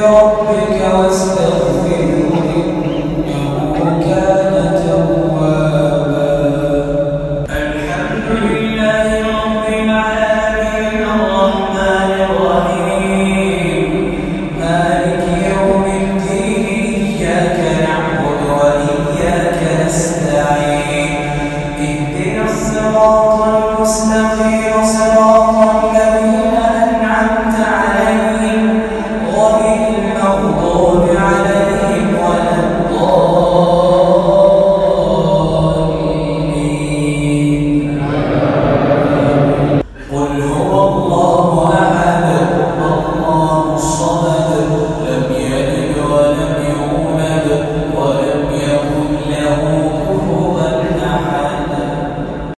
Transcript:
بربك واسجد